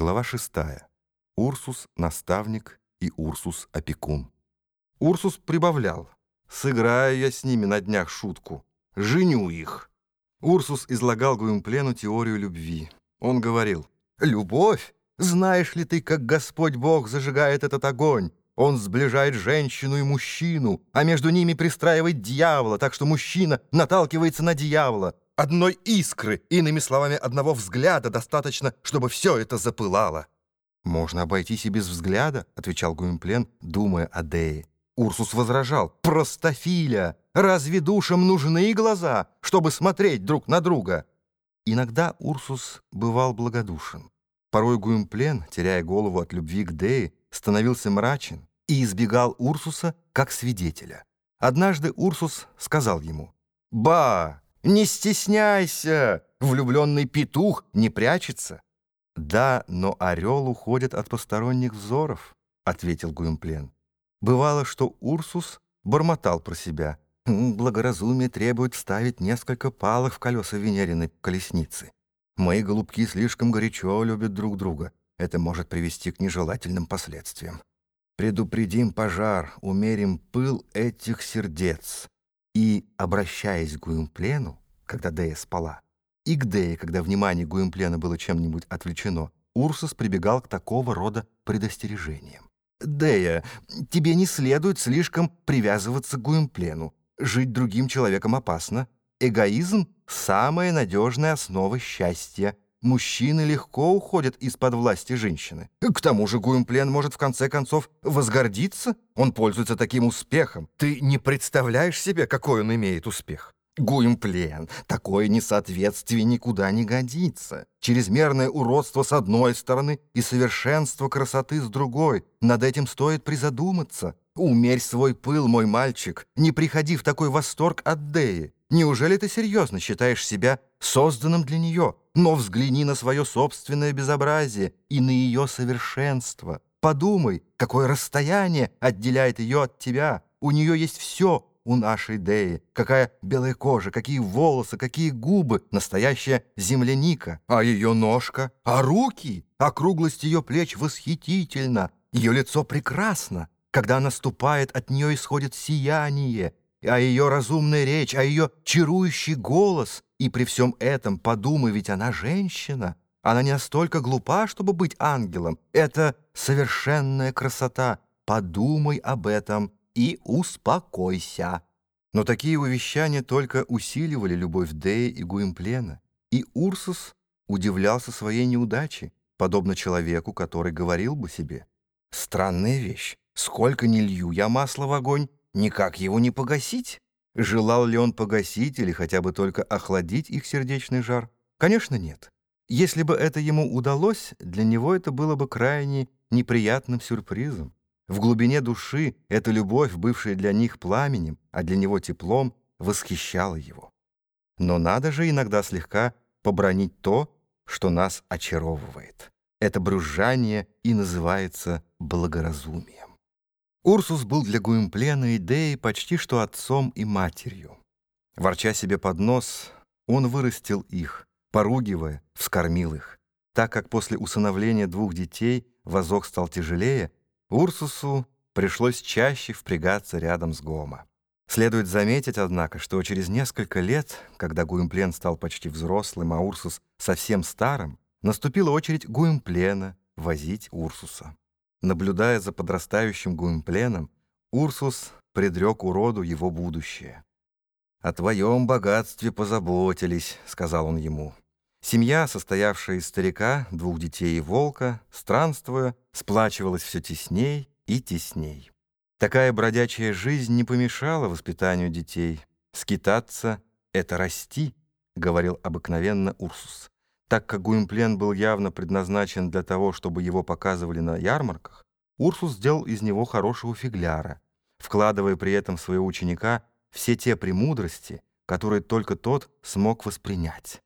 Глава 6. Урсус – наставник и Урсус – опекун. Урсус прибавлял. «Сыграю я с ними на днях шутку. Женю их». Урсус излагал Гуимплену теорию любви. Он говорил, «Любовь? Знаешь ли ты, как Господь Бог зажигает этот огонь? Он сближает женщину и мужчину, а между ними пристраивает дьявола, так что мужчина наталкивается на дьявола. Одной искры, иными словами, одного взгляда достаточно, чтобы все это запылало. «Можно обойтись и без взгляда», — отвечал Гуимплен, думая о Дее. Урсус возражал. «Простофиля! Разве душам нужны глаза, чтобы смотреть друг на друга?» Иногда Урсус бывал благодушен. Порой Гуимплен, теряя голову от любви к Дее, становился мрачен и избегал Урсуса как свидетеля. Однажды Урсус сказал ему, «Ба, не стесняйся, влюбленный петух не прячется. Да, но орел уходит от посторонних взоров, ответил Гуимплен. Бывало, что Урсус бормотал про себя. Благоразумие требует ставить несколько палок в колеса Венериной колесницы. Мои голубки слишком горячо любят друг друга. Это может привести к нежелательным последствиям. Предупредим пожар, умерим пыл этих сердец. И, обращаясь к Гуимплену, когда Дея спала, и к Дее, когда внимание Гуимплена было чем-нибудь отвлечено, Урсус прибегал к такого рода предостережениям. «Дея, тебе не следует слишком привязываться к Гуимплену. Жить другим человеком опасно. Эгоизм — самая надежная основа счастья. Мужчины легко уходят из-под власти женщины. К тому же Гуимплен может в конце концов возгордиться. Он пользуется таким успехом. Ты не представляешь себе, какой он имеет успех. Гуимплен, такое несоответствие никуда не годится. Чрезмерное уродство с одной стороны и совершенство красоты с другой. Над этим стоит призадуматься. Умерь свой пыл, мой мальчик. Не приходи в такой восторг от Деи. Неужели ты серьезно считаешь себя созданным для нее? Но взгляни на свое собственное безобразие и на ее совершенство. Подумай, какое расстояние отделяет ее от тебя. У нее есть все у нашей Деи. Какая белая кожа, какие волосы, какие губы. Настоящая земляника. А ее ножка, а руки, округлость ее плеч восхитительна. Ее лицо прекрасно. Когда она ступает, от нее исходит сияние а ее разумная речь, а ее чарующий голос. И при всем этом подумай, ведь она женщина. Она не настолько глупа, чтобы быть ангелом. Это совершенная красота. Подумай об этом и успокойся. Но такие увещания только усиливали любовь Деи и Гуимплена. И Урсус удивлялся своей неудаче, подобно человеку, который говорил бы себе. «Странная вещь. Сколько не лью я масла в огонь, никак его не погасить. Желал ли он погасить или хотя бы только охладить их сердечный жар? Конечно, нет. Если бы это ему удалось, для него это было бы крайне неприятным сюрпризом. В глубине души эта любовь, бывшая для них пламенем, а для него теплом, восхищала его. Но надо же иногда слегка побронить то, что нас очаровывает. Это брюзжание и называется благоразумием. Урсус был для Гуимплена и Деи почти что отцом и матерью. Ворча себе под нос, он вырастил их, поругивая, вскормил их. Так как после усыновления двух детей возок стал тяжелее, Урсусу пришлось чаще впрягаться рядом с Гома. Следует заметить, однако, что через несколько лет, когда Гуимплен стал почти взрослым, а Урсус совсем старым, наступила очередь Гуимплена возить Урсуса. Наблюдая за подрастающим Гуимпленом, Урсус предрек уроду его будущее. «О твоем богатстве позаботились», — сказал он ему. Семья, состоявшая из старика, двух детей и волка, странствуя, сплачивалась все тесней и тесней. Такая бродячая жизнь не помешала воспитанию детей. «Скитаться — это расти», — говорил обыкновенно Урсус. Так как Гуимплен был явно предназначен для того, чтобы его показывали на ярмарках, Урсус сделал из него хорошего фигляра, вкладывая при этом в своего ученика все те премудрости, которые только тот смог воспринять.